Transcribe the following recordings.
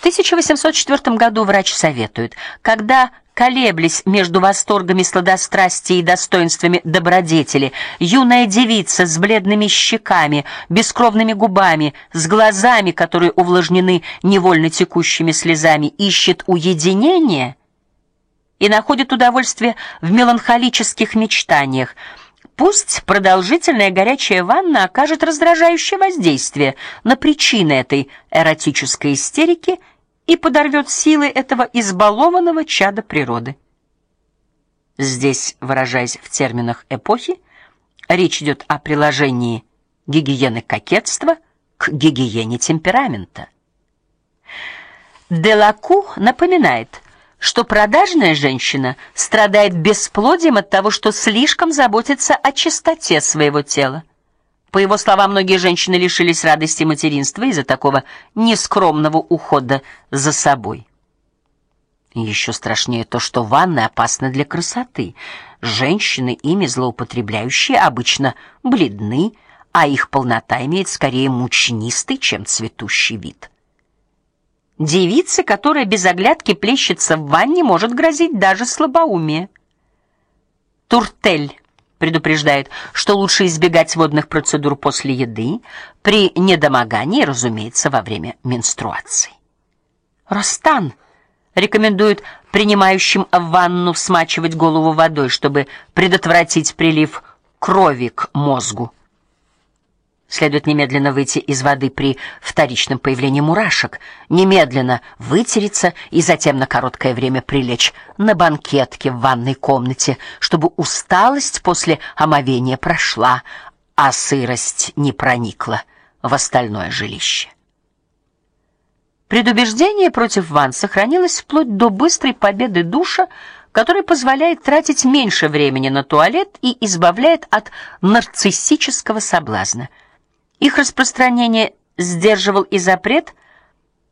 В 1804 году врач советует, когда колеблясь между восторгами сладострастия и достоинствами добродетели, юная девица с бледными щеками, бескровными губами, с глазами, которые увлажнены невольно текущими слезами, ищет уединения и находит удовольствие в меланхолических мечтаниях. Пусть продолжительная горячая ванна окажет раздражающее воздействие на причины этой эротической истерики и подорвет силы этого избалованного чада природы. Здесь, выражаясь в терминах эпохи, речь идет о приложении гигиены кокетства к гигиене темперамента. Делаку напоминает, что продажная женщина страдает бесплодием от того, что слишком заботится о чистоте своего тела. По его словам, многие женщины лишились радости материнства из-за такого нескромного ухода за собой. Еще страшнее то, что ванны опасны для красоты. Женщины, ими злоупотребляющие, обычно бледны, а их полнота имеет скорее мучнистый, чем цветущий вид. Девице, которая без оглядки плещется в ванне, может грозить даже слабоумие. Туртель предупреждает, что лучше избегать водных процедур после еды, при недомогании, разумеется, во время менструации. Ростан рекомендует принимающим ванну смачивать голову водой, чтобы предотвратить прилив крови к мозгу. Следует немедленно выйти из воды при вторичном появлении мурашек, немедленно вытереться и затем на короткое время прилечь на банкетке в ванной комнате, чтобы усталость после омовения прошла, а сырость не проникла в остальное жилище. Предубеждение против ванн сохранилось вплоть до быстрой победы душа, который позволяет тратить меньше времени на туалет и избавляет от нарциссического соблазна. Их распространение сдерживал и запрет,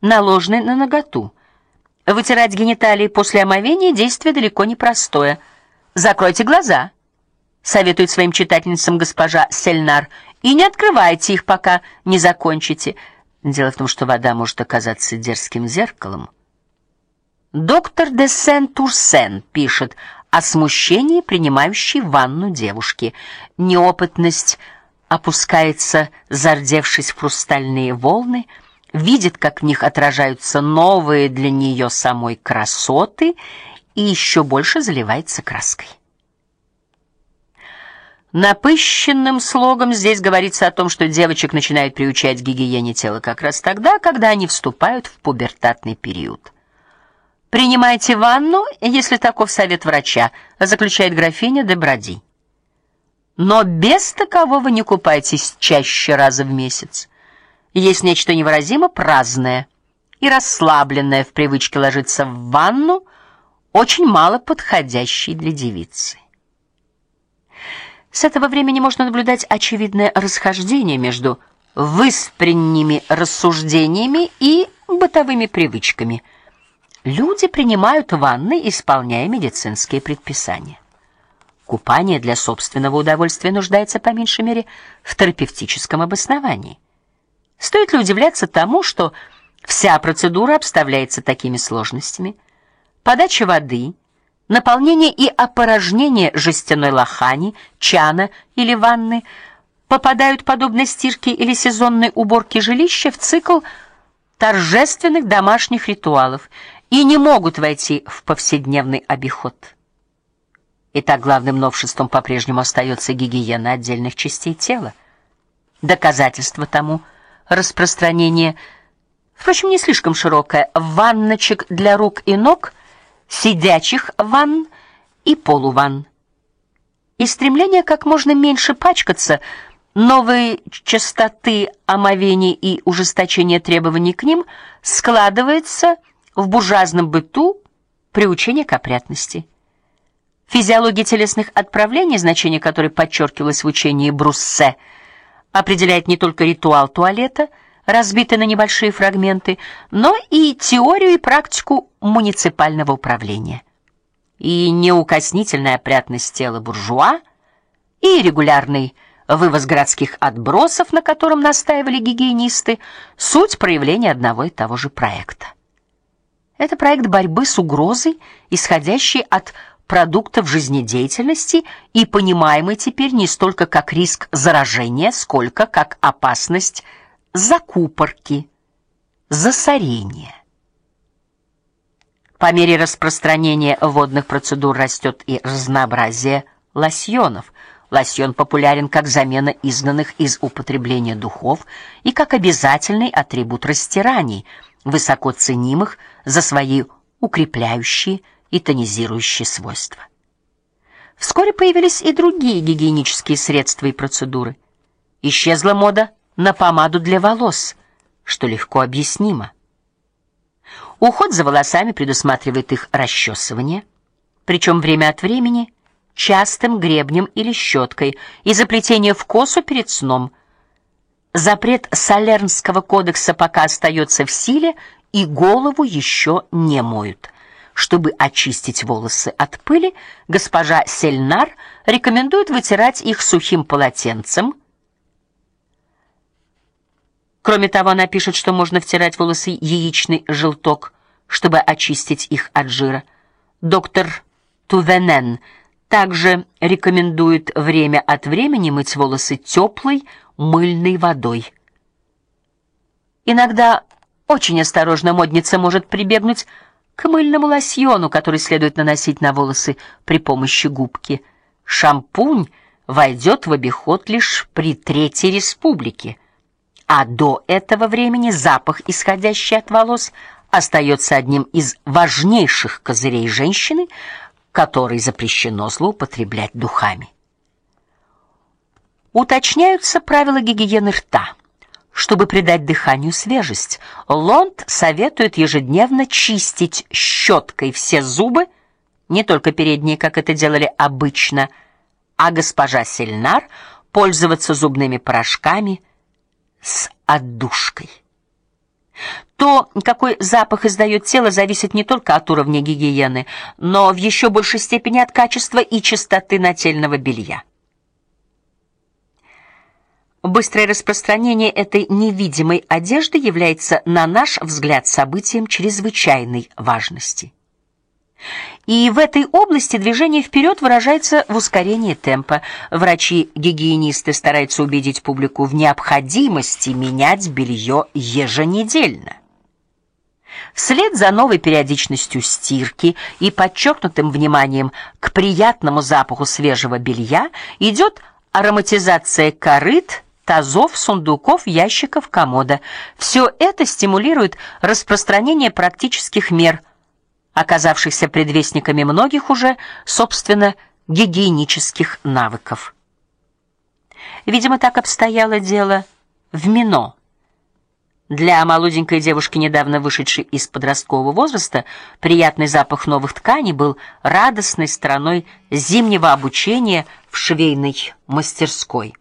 наложенный на наготу. Вытирать гениталии после омовения действие далеко не простое. Закройте глаза, советует своим читательницам госпожа Сельнар, и не открывайте их, пока не закончите. Дело в том, что вода может оказаться дерзким зеркалом. Доктор де Сен-Турсен пишет о смущении принимающей ванну девушки. Неопытность опускается, зардевшись в хрустальные волны, видит, как в них отражаются новые для нее самой красоты и еще больше заливается краской. Напыщенным слогом здесь говорится о том, что девочек начинают приучать к гигиене тела как раз тогда, когда они вступают в пубертатный период. Принимайте ванну, если таков совет врача, заключает графиня де Бради. Но без такового не купайтесь чаще раза в месяц. Есть нечто невыразимо праздное и расслабленное в привычке ложиться в ванну, очень мало подходящей для девицы. С этого времени можно наблюдать очевидное расхождение между выспренними рассуждениями и бытовыми привычками. Люди принимают ванны, исполняя медицинские предписания. Купание для собственного удовольствия нуждается по меньшей мере в терапевтическом обосновании. Стоит ли удивляться тому, что вся процедура обставляется такими сложностями? Подача воды, наполнение и опорожнение жестяной лохани, чана или ванны попадают подобно стирке или сезонной уборке жилища в цикл торжественных домашних ритуалов и не могут войти в повседневный обиход. Итак, главным новшеством по-прежнему остается гигиена отдельных частей тела. Доказательство тому распространение, впрочем, не слишком широкое, ванночек для рук и ног, сидячих ванн и полуванн. И стремление как можно меньше пачкаться, новые частоты омовений и ужесточение требований к ним складывается в буржуазном быту приучение к опрятности. Физиология телесных отправлений, значение которой подчеркивалось в учении Бруссе, определяет не только ритуал туалета, разбитый на небольшие фрагменты, но и теорию и практику муниципального управления. И неукоснительная опрятность тела буржуа, и регулярный вывоз городских отбросов, на котором настаивали гигиенисты, суть проявления одного и того же проекта. Это проект борьбы с угрозой, исходящей от продуктов жизнедеятельности и понимаемый теперь не столько как риск заражения, сколько как опасность закупорки, засорения. По мере распространения водных процедур растет и разнообразие лосьонов. Лосьон популярен как замена изгнанных из употребления духов и как обязательный атрибут растираний, высоко ценимых за свои укрепляющие и тонизирующие свойства. Вскоре появились и другие гигиенические средства и процедуры. Исчезла мода на помаду для волос, что легко объяснимо. Уход за волосами предусматривает их расчесывание, причем время от времени частым гребнем или щеткой и заплетение в косу перед сном. Запрет Салернского кодекса пока остается в силе, и голову еще не моют. Чтобы очистить волосы от пыли, госпожа Сельнар рекомендует вытирать их сухим полотенцем. Кроме того, она пишет, что можно втирать в волосы яичный желток, чтобы очистить их от жира. Доктор Тувенен также рекомендует время от времени мыть волосы теплой мыльной водой. Иногда очень осторожно модница может прибегнуть к мыльному лосьону, который следует наносить на волосы при помощи губки. Шампунь войдет в обиход лишь при Третьей республике, а до этого времени запах, исходящий от волос, остается одним из важнейших козырей женщины, которой запрещено злоупотреблять духами. Уточняются правила гигиены рта. Чтобы придать дыханию свежесть, Лонд советует ежедневно чистить щеткой все зубы, не только передние, как это делали обычно, а госпожа Сельнар пользоваться зубными порошками с отдушкой. То, какой запах издает тело, зависит не только от уровня гигиены, но в еще большей степени от качества и чистоты нательного белья. Быстрое распространение этой невидимой одежды является, на наш взгляд, событием чрезвычайной важности. И в этой области движение вперед выражается в ускорении темпа. Врачи-гигиенисты стараются убедить публику в необходимости менять белье еженедельно. Вслед за новой периодичностью стирки и подчеркнутым вниманием к приятному запаху свежего белья идет ароматизация корыт, тазов, сундуков, ящиков, комода. Все это стимулирует распространение практических мер, оказавшихся предвестниками многих уже, собственно, гигиенических навыков. Видимо, так обстояло дело в Мино. Для молоденькой девушки, недавно вышедшей из подросткового возраста, приятный запах новых тканей был радостной стороной зимнего обучения в швейной мастерской.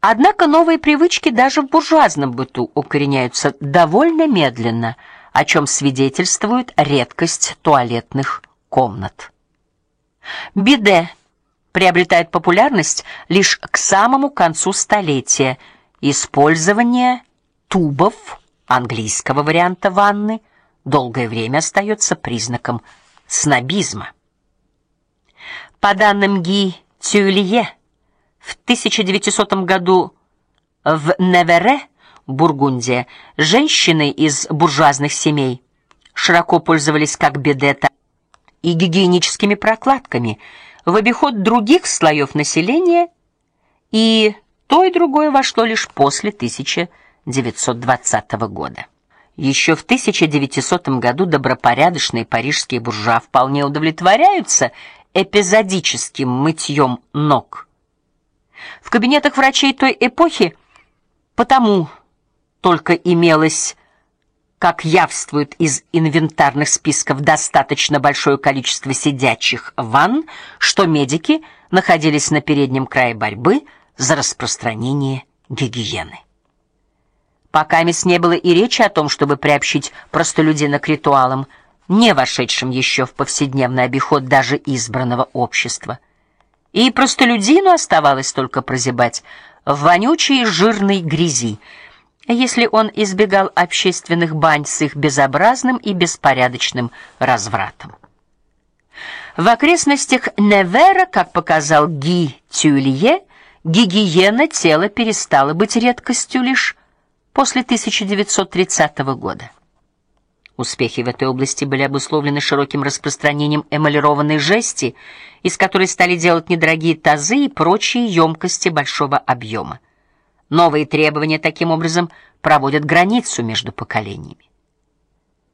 Однако новые привычки даже в буржуазном быту укореняются довольно медленно, о чем свидетельствует редкость туалетных комнат. Биде приобретает популярность лишь к самому концу столетия – Использование тубов английского варианта ванны долгое время остается признаком снобизма. По данным Ги Тюлье, в 1900 году в Невере, Бургундия, женщины из буржуазных семей широко пользовались как бедета и гигиеническими прокладками в обиход других слоев населения и то и другое вошло лишь после 1920 года. Еще в 1900 году добропорядочные парижские буржуа вполне удовлетворяются эпизодическим мытьем ног. В кабинетах врачей той эпохи потому только имелось как явствует из инвентарных списков достаточно большое количество сидячих ванн, что медики находились на переднем крае борьбы за распространение гигиены. Пока мисс не было и речи о том, чтобы приобщить простолюдина к ритуалам, не вошедшим еще в повседневный обиход даже избранного общества. И простолюдину оставалось только прозябать в вонючей жирной грязи. если он избегал общественных бань с их безобразным и беспорядочным развратом. В окрестностях Невера, как показал Ги Тюлье, гигиена тела перестала быть редкостью лишь после 1930 года. Успехи в этой области были обусловлены широким распространением эмалированной жести, из которой стали делать недорогие тазы и прочие емкости большого объема. Новые требования таким образом проводят границу между поколениями.